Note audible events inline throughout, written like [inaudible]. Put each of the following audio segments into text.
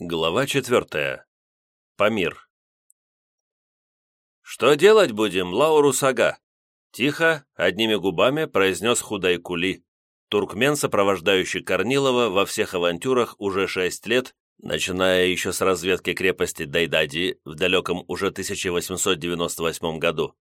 Глава четвертая. Памир. «Что делать будем, Лауру Сага?» Тихо, одними губами произнес Худайкули, туркмен, сопровождающий Корнилова во всех авантюрах уже шесть лет, начиная еще с разведки крепости Дайдади в далеком уже 1898 году.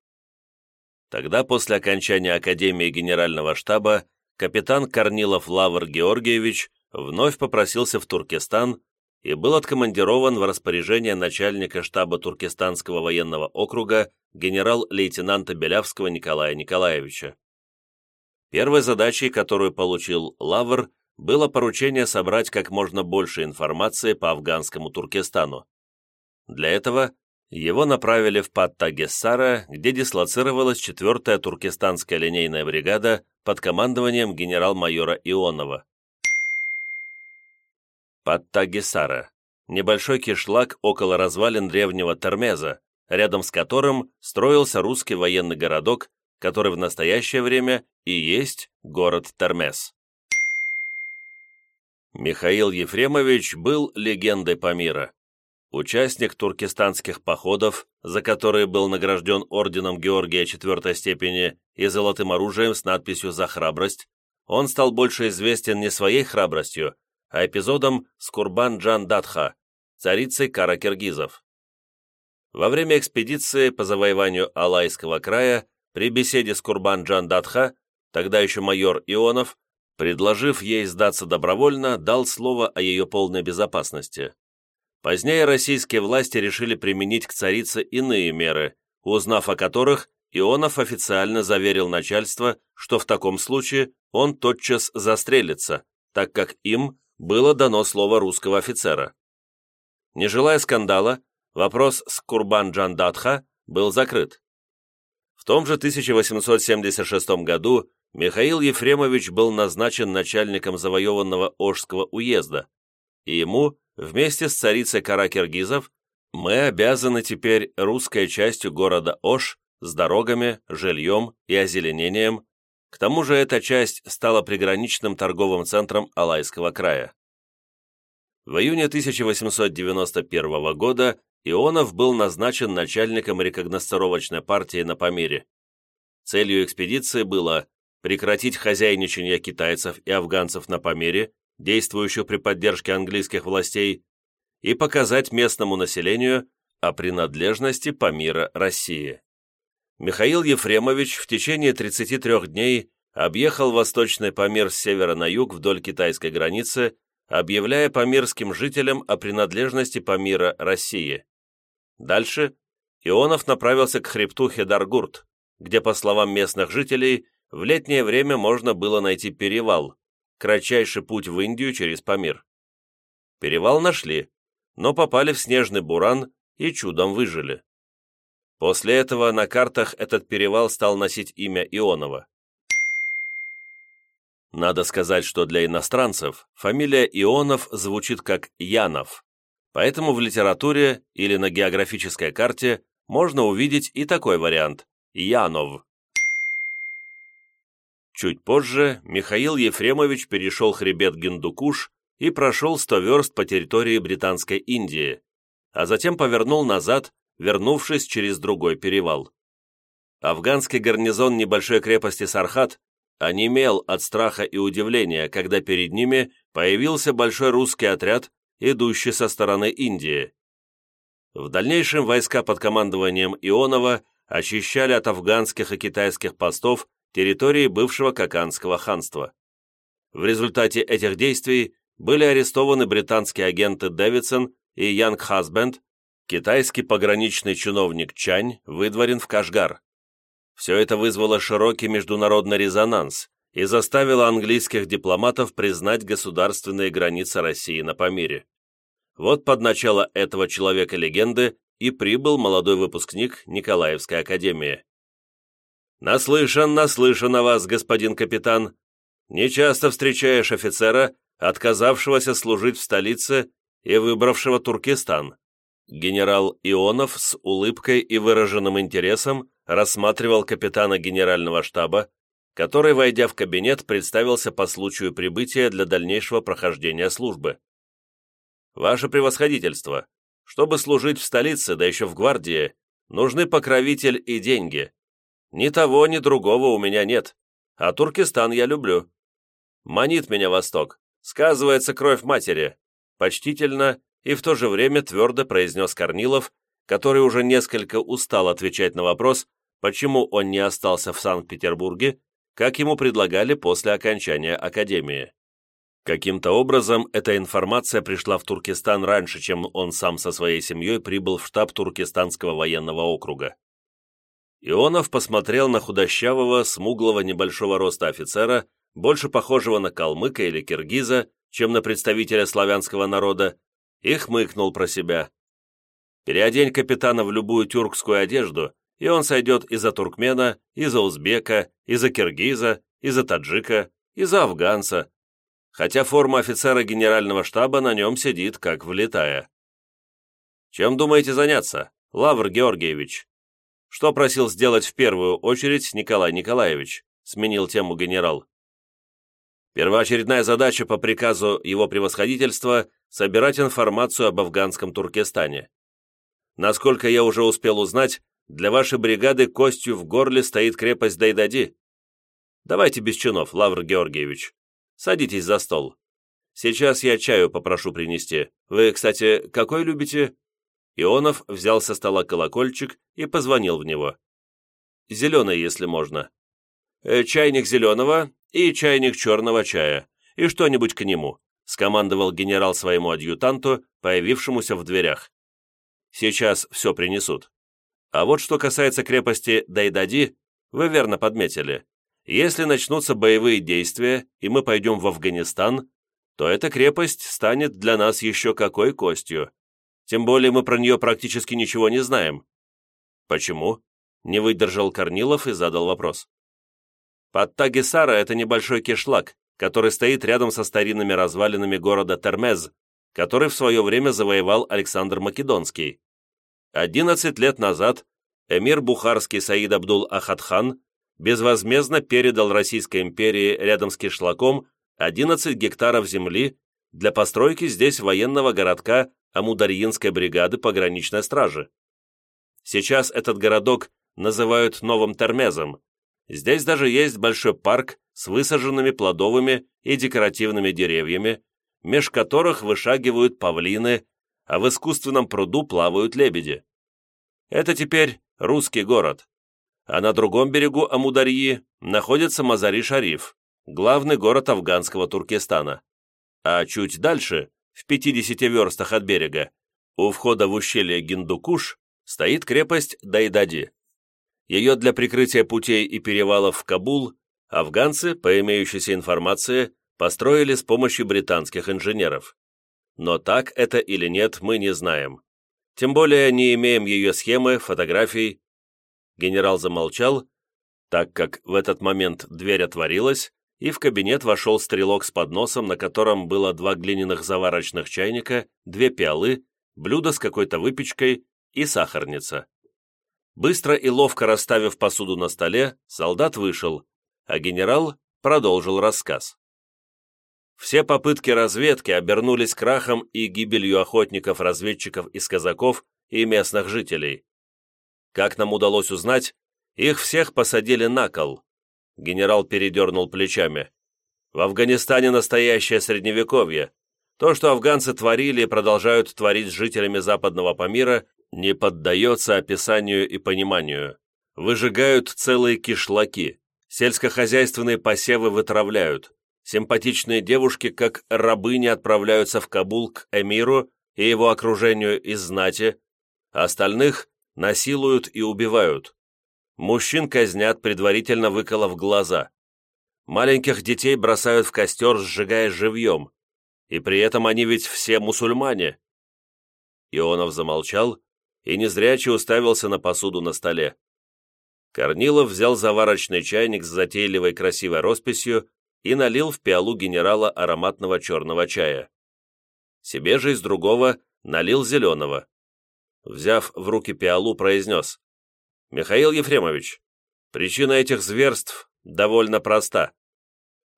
Тогда, после окончания Академии Генерального штаба, капитан Корнилов Лавр Георгиевич вновь попросился в Туркестан и был откомандирован в распоряжение начальника штаба Туркестанского военного округа генерал-лейтенанта Белявского Николая Николаевича. Первой задачей, которую получил Лавр, было поручение собрать как можно больше информации по афганскому Туркестану. Для этого его направили в Паттагессара, где дислоцировалась 4-я туркестанская линейная бригада под командованием генерал-майора Ионова. Паттагисара – небольшой кишлак около развалин древнего Термеза, рядом с которым строился русский военный городок, который в настоящее время и есть город Термез. Михаил Ефремович был легендой Памира. Участник туркестанских походов, за которые был награжден орденом Георгия IV степени и золотым оружием с надписью «За храбрость», он стал больше известен не своей храбростью, а эпизодом с Курбан-Джан Датха, царицей Кара-Киргизов. Во время экспедиции по завоеванию Алайского края при беседе с Курбан-Джан Датха, тогда еще майор Ионов, предложив ей сдаться добровольно, дал слово о ее полной безопасности. Позднее российские власти решили применить к царице иные меры, узнав о которых, Ионов официально заверил начальство, что в таком случае он тотчас застрелится, так как им было дано слово русского офицера. Не желая скандала, вопрос с Курбан-Джандатха был закрыт. В том же 1876 году Михаил Ефремович был назначен начальником завоеванного Ожского уезда, и ему, вместе с царицей Кара-Киргизов, мы обязаны теперь русской частью города Ош с дорогами, жильем и озеленением, к тому же эта часть стала приграничным торговым центром Алайского края. В июне 1891 года Ионов был назначен начальником рекогносцировочной партии на Памире. Целью экспедиции было прекратить хозяйничание китайцев и афганцев на Памире, действующих при поддержке английских властей, и показать местному населению о принадлежности Памира России. Михаил Ефремович в течение 33 дней объехал Восточный Памир с севера на юг вдоль китайской границы, объявляя памирским жителям о принадлежности Памира России. Дальше Ионов направился к хребту Хедаргурт, где, по словам местных жителей, в летнее время можно было найти перевал, кратчайший путь в Индию через Памир. Перевал нашли, но попали в снежный буран и чудом выжили. После этого на картах этот перевал стал носить имя Ионова. Надо сказать, что для иностранцев фамилия Ионов звучит как Янов, поэтому в литературе или на географической карте можно увидеть и такой вариант – Янов. Чуть позже Михаил Ефремович перешел хребет Гиндукуш и прошел 100 верст по территории Британской Индии, а затем повернул назад вернувшись через другой перевал. Афганский гарнизон небольшой крепости Сархат онемел от страха и удивления, когда перед ними появился большой русский отряд, идущий со стороны Индии. В дальнейшем войска под командованием Ионова очищали от афганских и китайских постов территории бывшего Каканского ханства. В результате этих действий были арестованы британские агенты Дэвидсон и Янг Хасбенд, Китайский пограничный чиновник Чань выдворен в Кашгар. Все это вызвало широкий международный резонанс и заставило английских дипломатов признать государственные границы России на Памире. Вот под начало этого человека-легенды и прибыл молодой выпускник Николаевской академии. «Наслышан, наслышан о вас, господин капитан. Не часто встречаешь офицера, отказавшегося служить в столице и выбравшего Туркестан. Генерал Ионов с улыбкой и выраженным интересом рассматривал капитана генерального штаба, который, войдя в кабинет, представился по случаю прибытия для дальнейшего прохождения службы. «Ваше превосходительство, чтобы служить в столице, да еще в гвардии, нужны покровитель и деньги. Ни того, ни другого у меня нет, а Туркестан я люблю. Манит меня Восток, сказывается кровь матери», почтительно и в то же время твердо произнес Корнилов, который уже несколько устал отвечать на вопрос, почему он не остался в Санкт-Петербурге, как ему предлагали после окончания академии. Каким-то образом эта информация пришла в Туркестан раньше, чем он сам со своей семьей прибыл в штаб Туркестанского военного округа. Ионов посмотрел на худощавого, смуглого небольшого роста офицера, больше похожего на калмыка или киргиза, чем на представителя славянского народа, и хмыкнул про себя. Переодень капитана в любую тюркскую одежду, и он сойдет и за туркмена, и за узбека, и за киргиза, и за таджика, и за афганца, хотя форма офицера генерального штаба на нем сидит, как влетая. Чем думаете заняться, Лавр Георгиевич? Что просил сделать в первую очередь Николай Николаевич? Сменил тему генерал. Первоочередная задача по приказу его превосходительства – собирать информацию об афганском Туркестане. Насколько я уже успел узнать, для вашей бригады костью в горле стоит крепость Дайдади. Давайте без чинов, Лавр Георгиевич. Садитесь за стол. Сейчас я чаю попрошу принести. Вы, кстати, какой любите?» Ионов взял со стола колокольчик и позвонил в него. «Зеленый, если можно. Э, чайник зеленого и чайник черного чая. И что-нибудь к нему», скомандовал генерал своему адъютанту, появившемуся в дверях. «Сейчас все принесут. А вот что касается крепости Дайдади, вы верно подметили. Если начнутся боевые действия, и мы пойдем в Афганистан, то эта крепость станет для нас еще какой костью. Тем более мы про нее практически ничего не знаем. Почему? Не выдержал Корнилов и задал вопрос. Под Тагисара это небольшой кишлак, который стоит рядом со старинными развалинами города Термез, который в свое время завоевал Александр Македонский. 11 лет назад эмир Бухарский Саид Абдул Ахадхан безвозмездно передал Российской империи рядом с Кишлаком 11 гектаров земли для постройки здесь военного городка Амударьинской бригады пограничной стражи. Сейчас этот городок называют Новым Термезом. Здесь даже есть большой парк с высаженными плодовыми и декоративными деревьями, меж которых вышагивают павлины, а в искусственном пруду плавают лебеди. Это теперь русский город а на другом берегу Амударьи находится Мазари-Шариф, главный город афганского Туркестана. А чуть дальше, в 50 верстах от берега, у входа в ущелье Гиндукуш, стоит крепость Дайдади. Ее для прикрытия путей и перевалов в Кабул афганцы, по имеющейся информации, построили с помощью британских инженеров. Но так это или нет, мы не знаем. Тем более не имеем ее схемы, фотографий Генерал замолчал, так как в этот момент дверь отворилась, и в кабинет вошел стрелок с подносом, на котором было два глиняных заварочных чайника, две пиалы, блюдо с какой-то выпечкой и сахарница. Быстро и ловко расставив посуду на столе, солдат вышел, а генерал продолжил рассказ. Все попытки разведки обернулись крахом и гибелью охотников-разведчиков из казаков и местных жителей. Как нам удалось узнать, их всех посадили на кол. Генерал передернул плечами. В Афганистане настоящее средневековье. То, что афганцы творили и продолжают творить с жителями западного Памира, не поддается описанию и пониманию. Выжигают целые кишлаки, сельскохозяйственные посевы вытравляют, симпатичные девушки, как рабыни, отправляются в Кабул к эмиру и его окружению из знати, остальных насилуют и убивают. Мужчин казнят, предварительно выколов глаза. Маленьких детей бросают в костер, сжигая живьем. И при этом они ведь все мусульмане. Ионов замолчал и незряче уставился на посуду на столе. Корнилов взял заварочный чайник с затейливой красивой росписью и налил в пиалу генерала ароматного черного чая. Себе же из другого налил зеленого взяв в руки пиалу, произнес «Михаил Ефремович, причина этих зверств довольно проста.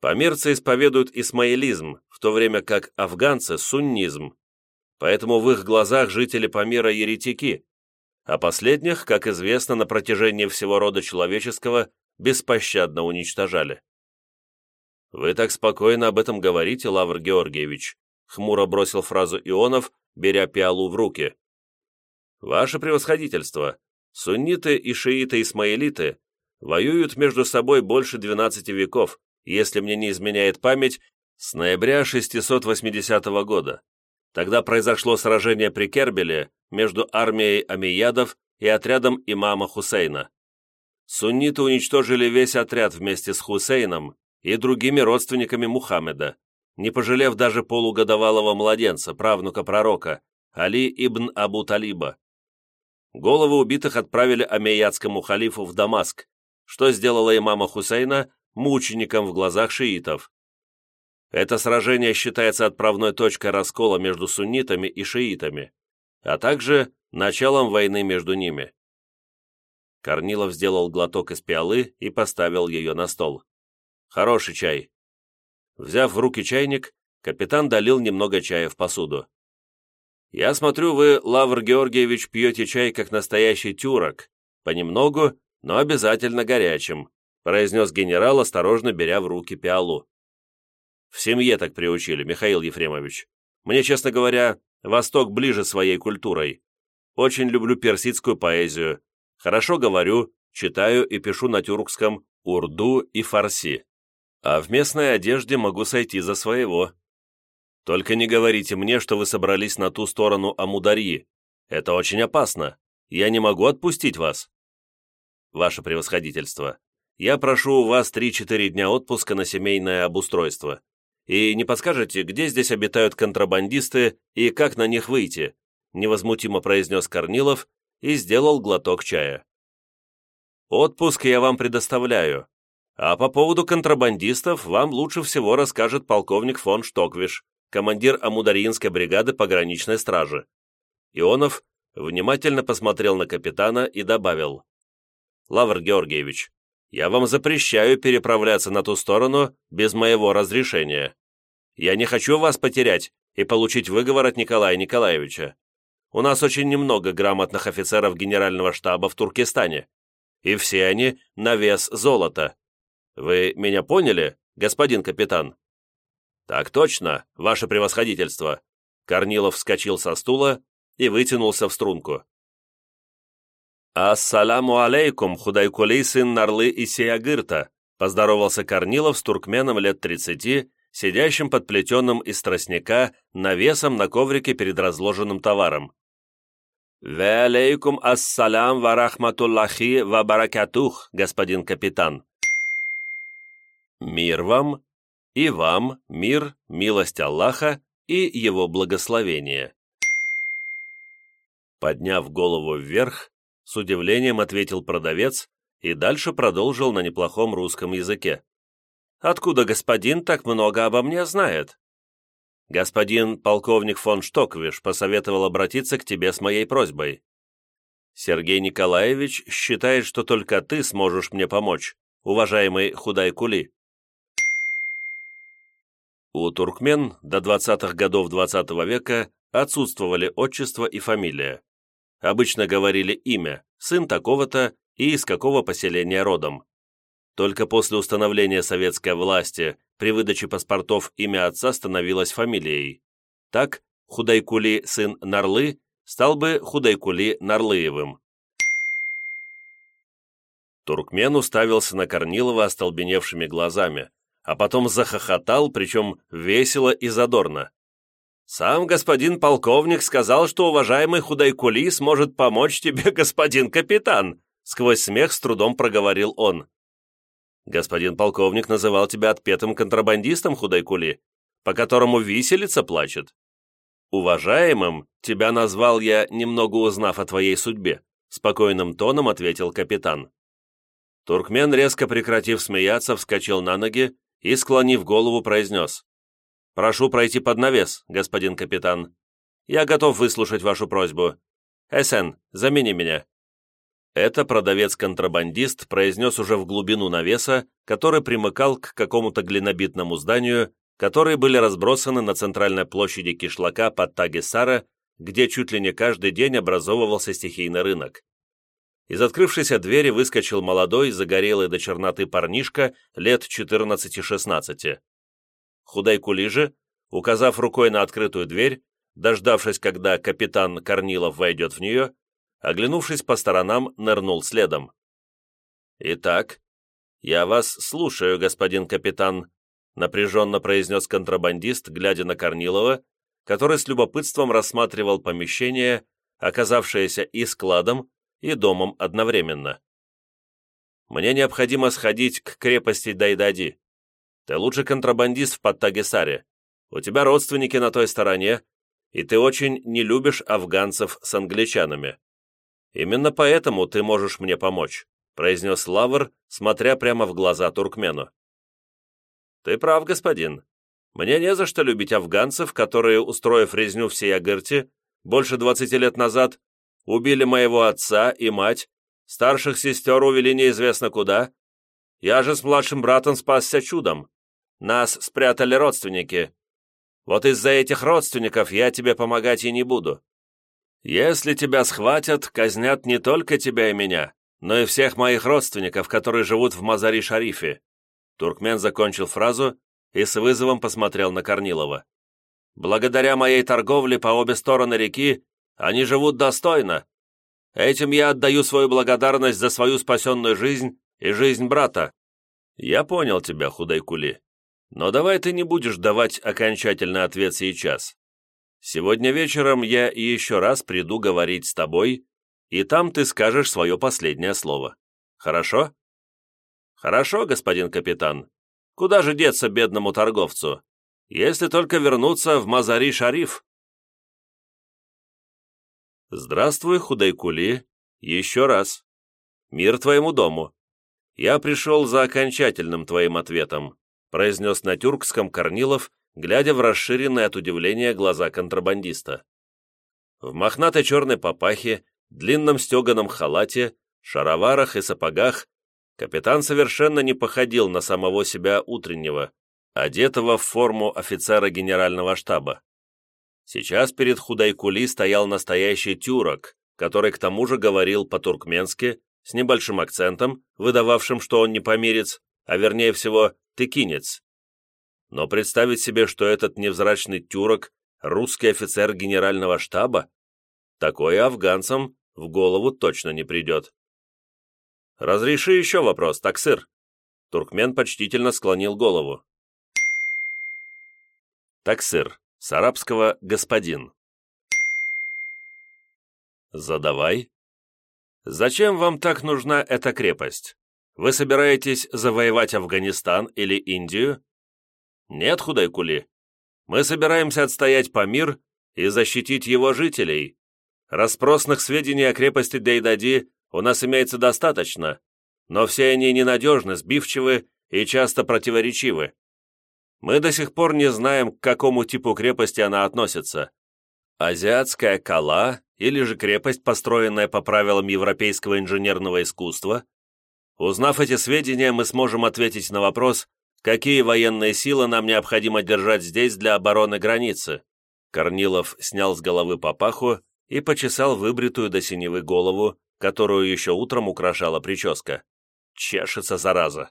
Померцы исповедуют исмаилизм, в то время как афганцы – суннизм. Поэтому в их глазах жители Памира еретики, а последних, как известно, на протяжении всего рода человеческого беспощадно уничтожали. «Вы так спокойно об этом говорите, Лавр Георгиевич», хмуро бросил фразу Ионов, беря пиалу в руки. «Ваше превосходительство, сунниты и шииты-исмаилиты воюют между собой больше 12 веков, если мне не изменяет память, с ноября 680 года. Тогда произошло сражение при Кербеле между армией амиядов и отрядом имама Хусейна. Сунниты уничтожили весь отряд вместе с Хусейном и другими родственниками Мухаммеда, не пожалев даже полугодовалого младенца, правнука пророка, Али ибн Абу Талиба. Головы убитых отправили амейядскому халифу в Дамаск, что сделало имама Хусейна мучеником в глазах шиитов. Это сражение считается отправной точкой раскола между суннитами и шиитами, а также началом войны между ними. Корнилов сделал глоток из пиалы и поставил ее на стол. «Хороший чай». Взяв в руки чайник, капитан долил немного чая в посуду. «Я смотрю, вы, Лавр Георгиевич, пьете чай, как настоящий тюрок, понемногу, но обязательно горячим», произнес генерал, осторожно беря в руки пиалу. В семье так приучили, Михаил Ефремович. Мне, честно говоря, Восток ближе своей культурой. Очень люблю персидскую поэзию. Хорошо говорю, читаю и пишу на тюркском, урду и фарси. А в местной одежде могу сойти за своего. Только не говорите мне, что вы собрались на ту сторону Амударьи. Это очень опасно. Я не могу отпустить вас. Ваше превосходительство, я прошу у вас 3-4 дня отпуска на семейное обустройство. И не подскажете, где здесь обитают контрабандисты и как на них выйти?» невозмутимо произнес Корнилов и сделал глоток чая. «Отпуск я вам предоставляю, а по поводу контрабандистов вам лучше всего расскажет полковник фон Штоквиш, командир Амударьинской бригады пограничной стражи». Ионов внимательно посмотрел на капитана и добавил. «Лавр Георгиевич, я вам запрещаю переправляться на ту сторону без моего разрешения. Я не хочу вас потерять и получить выговор от Николая Николаевича. У нас очень немного грамотных офицеров генерального штаба в Туркестане, и все они на вес золота. Вы меня поняли, господин капитан?» «Так точно, ваше превосходительство!» Корнилов вскочил со стула и вытянулся в струнку. «Ассаляму алейкум, худайкулей сын Нарлы и Сиягырта», поздоровался Корнилов с туркменом лет тридцати, сидящим под плетеным из тростника навесом на коврике перед разложенным товаром. «Ве алейкум ассалям ва рахматуллахи ва баракатух, господин капитан». «Мир вам, и вам мир, милость Аллаха и его благословение». Подняв голову вверх, с удивлением ответил продавец и дальше продолжил на неплохом русском языке. «Откуда господин так много обо мне знает?» «Господин полковник фон Штоквиш посоветовал обратиться к тебе с моей просьбой. Сергей Николаевич считает, что только ты сможешь мне помочь, уважаемый Худай-Кули». У туркмен до 20-х годов XX -го века отсутствовали отчество и фамилия обычно говорили имя, сын такого-то и из какого поселения родом. Только после установления советской власти при выдаче паспортов имя отца становилось фамилией. Так, Худайкули сын Нарлы стал бы Худайкули Нарлыевым. Туркмен уставился на Корнилова остолбеневшими глазами, а потом захохотал, причем весело и задорно. «Сам господин полковник сказал, что уважаемый Худайкули сможет помочь тебе, [laughs] господин капитан», сквозь смех с трудом проговорил он. «Господин полковник называл тебя отпетым контрабандистом, Худайкули, по которому виселица плачет. Уважаемым тебя назвал я, немного узнав о твоей судьбе», спокойным тоном ответил капитан. Туркмен, резко прекратив смеяться, вскочил на ноги и, склонив голову, произнес. Прошу пройти под навес, господин капитан. Я готов выслушать вашу просьбу. Эсен, замени меня». Это продавец-контрабандист произнес уже в глубину навеса, который примыкал к какому-то глинобитному зданию, которые были разбросаны на центральной площади кишлака под Тагисара, где чуть ли не каждый день образовывался стихийный рынок. Из открывшейся двери выскочил молодой, загорелый до черноты парнишка лет 14-16. Худайкули же, указав рукой на открытую дверь, дождавшись, когда капитан Корнилов войдет в нее, оглянувшись по сторонам, нырнул следом. «Итак, я вас слушаю, господин капитан», напряженно произнес контрабандист, глядя на Корнилова, который с любопытством рассматривал помещение, оказавшееся и складом, и домом одновременно. «Мне необходимо сходить к крепости Дайдади. Ты лучший контрабандист в Подтагесаре. У тебя родственники на той стороне, и ты очень не любишь афганцев с англичанами. Именно поэтому ты можешь мне помочь», произнес Лавр, смотря прямо в глаза туркмену. «Ты прав, господин. Мне не за что любить афганцев, которые, устроив резню в Сиягырте, больше двадцати лет назад, убили моего отца и мать, старших сестер увели неизвестно куда. Я же с младшим братом спасся чудом. Нас спрятали родственники. Вот из-за этих родственников я тебе помогать и не буду. Если тебя схватят, казнят не только тебя и меня, но и всех моих родственников, которые живут в Мазари-Шарифе». Туркмен закончил фразу и с вызовом посмотрел на Корнилова. «Благодаря моей торговле по обе стороны реки они живут достойно. Этим я отдаю свою благодарность за свою спасенную жизнь и жизнь брата. Я понял тебя, Худайкули. Но давай ты не будешь давать окончательный ответ сейчас. Сегодня вечером я еще раз приду говорить с тобой, и там ты скажешь свое последнее слово. Хорошо? Хорошо, господин капитан. Куда же деться бедному торговцу? Если только вернуться в Мазари-Шариф. Здравствуй, Худайкули, еще раз. Мир твоему дому. Я пришел за окончательным твоим ответом, произнес на тюркском Корнилов, глядя в расширенные от удивления глаза контрабандиста. В мохнатой черной папахе, длинном стеганом халате, шароварах и сапогах капитан совершенно не походил на самого себя утреннего, одетого в форму офицера генерального штаба. Сейчас перед Худайкули стоял настоящий тюрок, который к тому же говорил по-туркменски, с небольшим акцентом, выдававшим, что он не помирец, а вернее всего тыкинец. Но представить себе, что этот невзрачный тюрок – русский офицер генерального штаба, такое афганцам в голову точно не придет. «Разреши еще вопрос, таксыр?» Туркмен почтительно склонил голову. Таксыр, с арабского «господин». «Задавай». «Зачем вам так нужна эта крепость? Вы собираетесь завоевать Афганистан или Индию?» «Нет, Худайкули. Мы собираемся отстоять Памир и защитить его жителей. Распросных сведений о крепости Дейдади у нас имеется достаточно, но все они ненадежны, сбивчивы и часто противоречивы. Мы до сих пор не знаем, к какому типу крепости она относится. Азиатская кала или же крепость, построенная по правилам европейского инженерного искусства? Узнав эти сведения, мы сможем ответить на вопрос, какие военные силы нам необходимо держать здесь для обороны границы. Корнилов снял с головы папаху и почесал выбритую до синевы голову, которую еще утром украшала прическа. Чешется, зараза.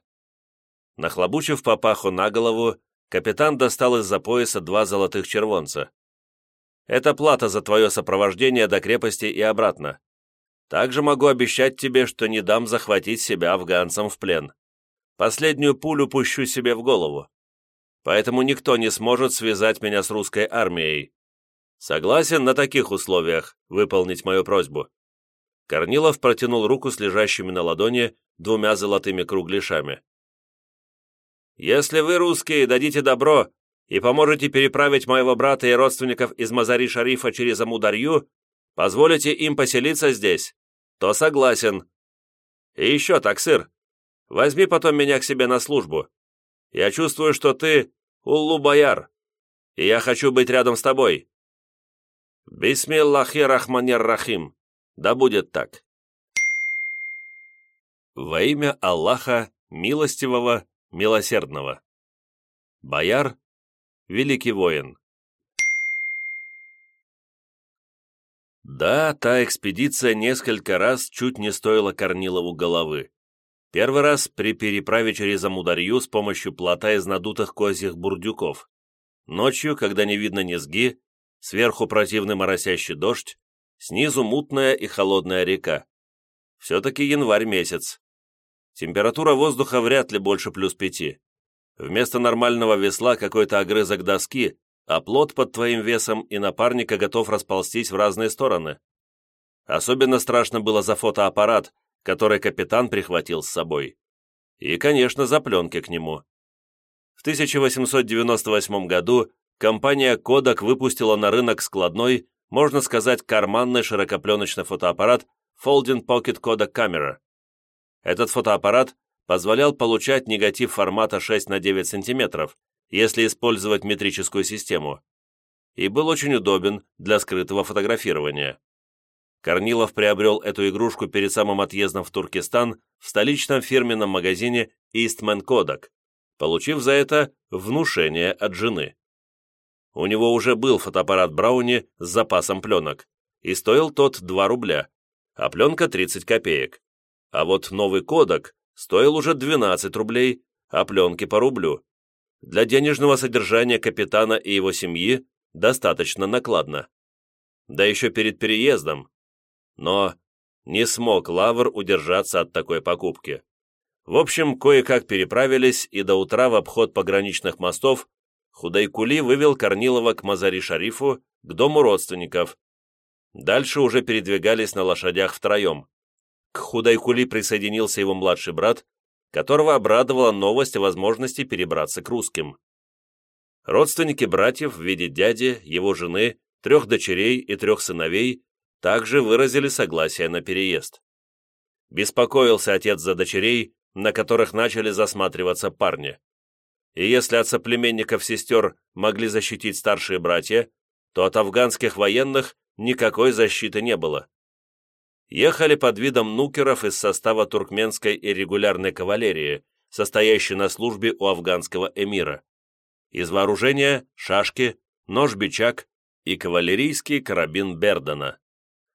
Нахлобучив папаху на голову, капитан достал из-за пояса два золотых червонца. «Это плата за твое сопровождение до крепости и обратно. Также могу обещать тебе, что не дам захватить себя афганцам в плен. Последнюю пулю пущу себе в голову. Поэтому никто не сможет связать меня с русской армией. Согласен на таких условиях выполнить мою просьбу?» Корнилов протянул руку с лежащими на ладони двумя золотыми кругляшами. «Если вы, русские, дадите добро и поможете переправить моего брата и родственников из Мазари-Шарифа через Амударью, позволите им поселиться здесь, то согласен. И еще, таксыр, возьми потом меня к себе на службу. Я чувствую, что ты Уллу-Бояр, и я хочу быть рядом с тобой. Бисмиллахи рахманир рахим. Да будет так. Во имя Аллаха, милостивого, милосердного. Бояр великий воин. Да, та экспедиция несколько раз чуть не стоила Корнилову головы. Первый раз при переправе через Амударью с помощью плота из надутых козьих бурдюков. Ночью, когда не видно низги, сверху противный моросящий дождь, снизу мутная и холодная река. Все-таки январь месяц. Температура воздуха вряд ли больше плюс пяти. Вместо нормального весла какой-то огрызок доски, а плот под твоим весом и напарника готов расползтись в разные стороны. Особенно страшно было за фотоаппарат, который капитан прихватил с собой. И, конечно, за пленки к нему. В 1898 году компания Kodak выпустила на рынок складной, можно сказать, карманный широкопленочный фотоаппарат Folding Pocket Kodak Camera. Этот фотоаппарат позволял получать негатив формата 6 на 9 см, если использовать метрическую систему, и был очень удобен для скрытого фотографирования. Корнилов приобрел эту игрушку перед самым отъездом в Туркестан в столичном фирменном магазине Eastman Kodak, получив за это внушение от жены. У него уже был фотоаппарат Брауни с запасом пленок, и стоил тот 2 рубля, а пленка 30 копеек. А вот новый кодек стоил уже 12 рублей, а пленки по рублю. Для денежного содержания капитана и его семьи достаточно накладно. Да еще перед переездом. Но не смог Лавр удержаться от такой покупки. В общем, кое-как переправились, и до утра в обход пограничных мостов Худайкули вывел Корнилова к Мазари-Шарифу, к дому родственников. Дальше уже передвигались на лошадях втроем. К Худайкули присоединился его младший брат, которого обрадовала новость о возможности перебраться к русским. Родственники братьев в виде дяди, его жены, трех дочерей и трех сыновей также выразили согласие на переезд. Беспокоился отец за дочерей, на которых начали засматриваться парни. И если от соплеменников сестер могли защитить старшие братья, то от афганских военных никакой защиты не было ехали под видом нукеров из состава туркменской и регулярной кавалерии, состоящей на службе у афганского эмира. Из вооружения – шашки, нож-бичак и кавалерийский карабин Бердана.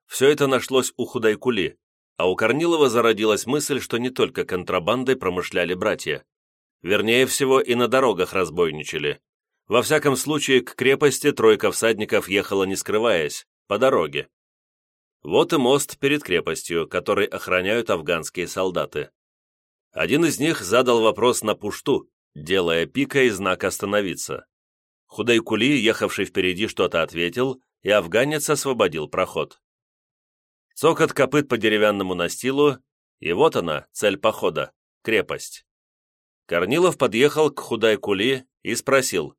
Все это нашлось у Худайкули, а у Корнилова зародилась мысль, что не только контрабандой промышляли братья. Вернее всего, и на дорогах разбойничали. Во всяком случае, к крепости тройка всадников ехала не скрываясь, по дороге. Вот и мост перед крепостью, который охраняют афганские солдаты. Один из них задал вопрос на пушту, делая пикой знак «Остановиться». Худайкули, ехавший впереди, что-то ответил, и афганец освободил проход. Цокот копыт по деревянному настилу, и вот она, цель похода — крепость. Корнилов подъехал к Худайкули и спросил.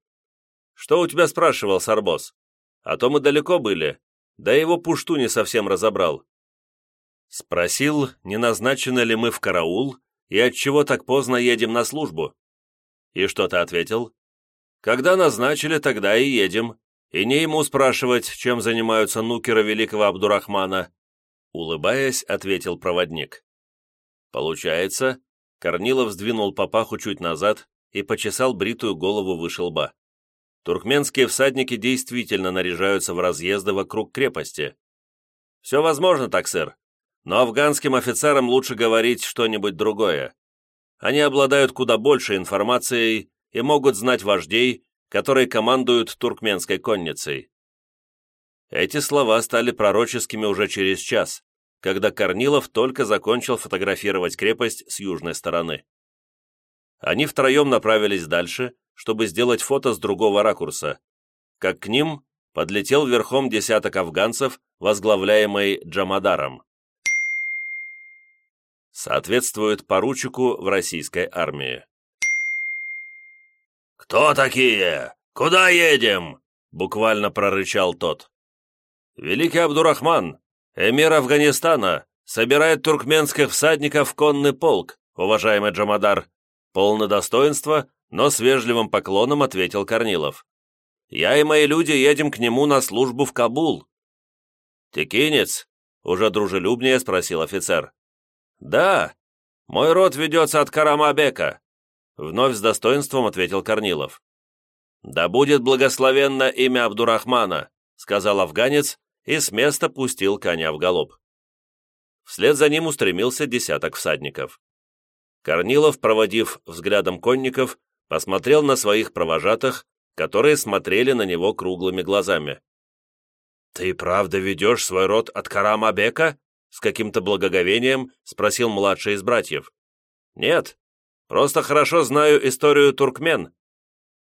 «Что у тебя спрашивал, Сарбос? А то мы далеко были, да его пушту не совсем разобрал. Спросил, не назначены ли мы в караул и отчего так поздно едем на службу. И что ты ответил? Когда назначили, тогда и едем. И не ему спрашивать, чем занимаются нукеры великого Абдурахмана. Улыбаясь, ответил проводник. Получается, Корнилов сдвинул папаху чуть назад и почесал бритую голову выше лба туркменские всадники действительно наряжаются в разъезды вокруг крепости. Все возможно так, сэр, но афганским офицерам лучше говорить что-нибудь другое. Они обладают куда больше информацией и могут знать вождей, которые командуют туркменской конницей. Эти слова стали пророческими уже через час, когда Корнилов только закончил фотографировать крепость с южной стороны. Они втроем направились дальше, чтобы сделать фото с другого ракурса, как к ним подлетел верхом десяток афганцев, возглавляемый Джамадаром. Соответствует поручику в российской армии. «Кто такие? Куда едем?» — буквально прорычал тот. «Великий Абдурахман, эмир Афганистана, собирает туркменских всадников в конный полк, уважаемый Джамадар. Полное достоинство но с вежливым поклоном ответил Корнилов. «Я и мои люди едем к нему на службу в Кабул». «Текинец?» — уже дружелюбнее спросил офицер. «Да, мой род ведется от Карамабека», — вновь с достоинством ответил Корнилов. «Да будет благословенно имя Абдурахмана», сказал афганец и с места пустил коня в галоп. Вслед за ним устремился десяток всадников. Корнилов, проводив взглядом конников, посмотрел на своих провожатых, которые смотрели на него круглыми глазами. «Ты правда ведешь свой род от Карамабека?» с каким-то благоговением спросил младший из братьев. «Нет, просто хорошо знаю историю туркмен.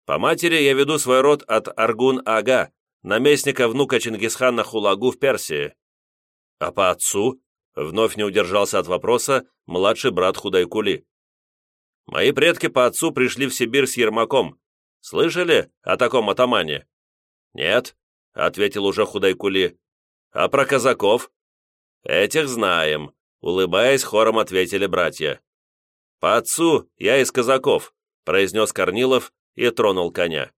По матери я веду свой род от Аргун-ага, наместника внука Чингисхана Хулагу в Персии. А по отцу Вновь не удержался от вопроса младший брат Худайкули. «Мои предки по отцу пришли в Сибирь с Ермаком. Слышали о таком атамане?» «Нет», — ответил уже Худайкули. «А про казаков?» «Этих знаем», — улыбаясь, хором ответили братья. «По отцу я из казаков», — произнес Корнилов и тронул коня.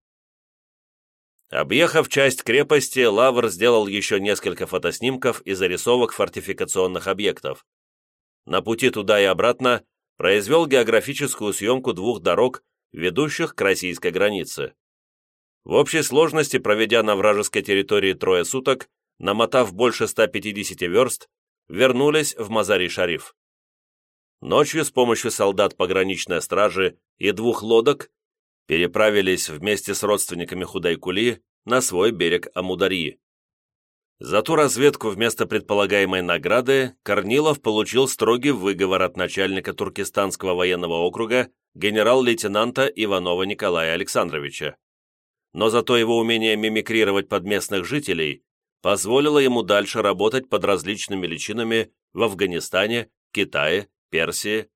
Объехав часть крепости, Лавр сделал еще несколько фотоснимков и зарисовок фортификационных объектов. На пути туда и обратно произвел географическую съемку двух дорог, ведущих к российской границе. В общей сложности, проведя на вражеской территории трое суток, намотав больше 150 верст, вернулись в Мазари-Шариф. Ночью с помощью солдат пограничной стражи и двух лодок переправились вместе с родственниками Худайкули на свой берег Амударьи. За ту разведку вместо предполагаемой награды Корнилов получил строгий выговор от начальника Туркестанского военного округа генерал-лейтенанта Иванова Николая Александровича. Но зато его умение мимикрировать под местных жителей позволило ему дальше работать под различными личинами в Афганистане, Китае, Персии.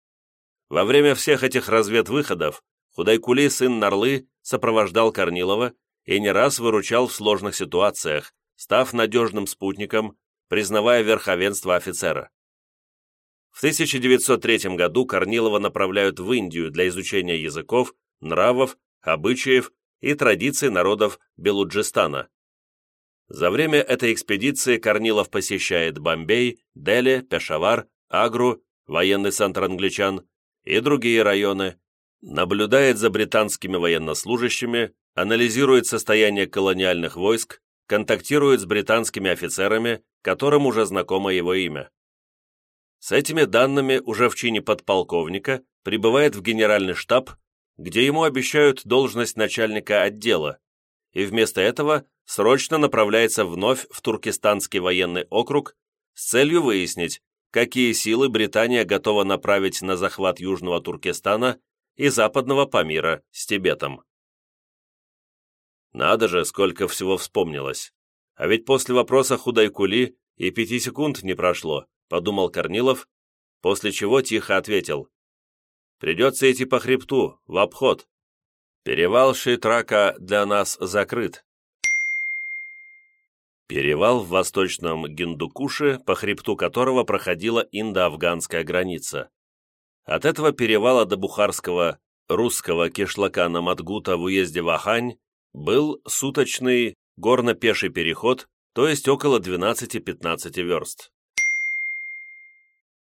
Во время всех этих разведвыходов Худайкули, сын Нарлы, сопровождал Корнилова и не раз выручал в сложных ситуациях, став надежным спутником, признавая верховенство офицера. В 1903 году Корнилова направляют в Индию для изучения языков, нравов, обычаев и традиций народов Белуджистана. За время этой экспедиции Корнилов посещает Бомбей, Дели, Пешавар, Агру, военный центр англичан и другие районы, наблюдает за британскими военнослужащими, анализирует состояние колониальных войск, контактирует с британскими офицерами, которым уже знакомо его имя. С этими данными уже в чине подполковника прибывает в генеральный штаб, где ему обещают должность начальника отдела, и вместо этого срочно направляется вновь в Туркестанский военный округ с целью выяснить, какие силы Британия готова направить на захват Южного Туркестана и западного Памира с Тибетом. Надо же, сколько всего вспомнилось. А ведь после вопроса Худайкули и пяти секунд не прошло, подумал Корнилов, после чего тихо ответил. Придется идти по хребту, в обход. Перевал Шитрака для нас закрыт. Перевал в восточном Гиндукуше, по хребту которого проходила индо-афганская граница. От этого перевала до бухарского русского кишлака на Матгута в уезде Вахань был суточный горно-пеший переход, то есть около 12-15 верст.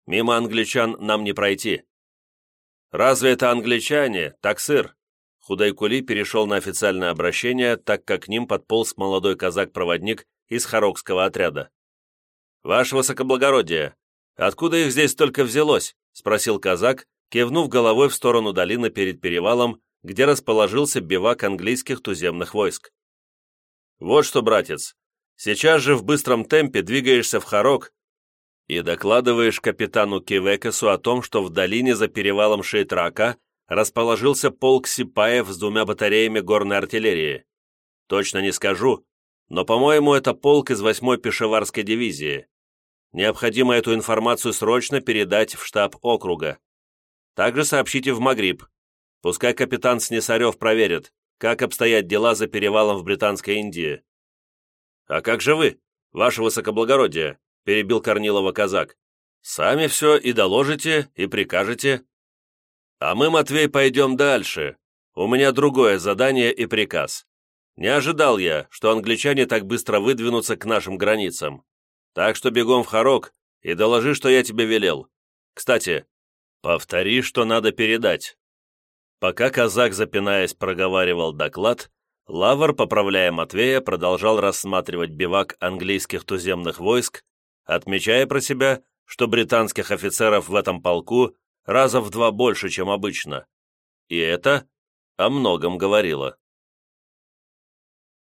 Мимо англичан нам не пройти. Разве это англичане, так сыр? Худайкули перешел на официальное обращение, так как к ним подполз молодой казак-проводник из Харокского отряда. «Ваше высокоблагородие, откуда их здесь только взялось?» — спросил казак, кивнув головой в сторону долины перед перевалом, где расположился бивак английских туземных войск. «Вот что, братец, сейчас же в быстром темпе двигаешься в Харок и докладываешь капитану Кивекесу о том, что в долине за перевалом Шейтрака расположился полк сипаев с двумя батареями горной артиллерии. Точно не скажу, но, по-моему, это полк из 8-й пешеварской дивизии. Необходимо эту информацию срочно передать в штаб округа. Также сообщите в Магриб. Пускай капитан Снесарев проверит, как обстоят дела за перевалом в Британской Индии. «А как же вы, ваше высокоблагородие?» – перебил Корнилова казак. «Сами все и доложите, и прикажете». «А мы, Матвей, пойдем дальше. У меня другое задание и приказ. Не ожидал я, что англичане так быстро выдвинутся к нашим границам. Так что бегом в Харок и доложи, что я тебе велел. Кстати, повтори, что надо передать». Пока казак, запинаясь, проговаривал доклад, Лавр, поправляя Матвея, продолжал рассматривать бивак английских туземных войск, отмечая про себя, что британских офицеров в этом полку раза в два больше, чем обычно. И это о многом говорило.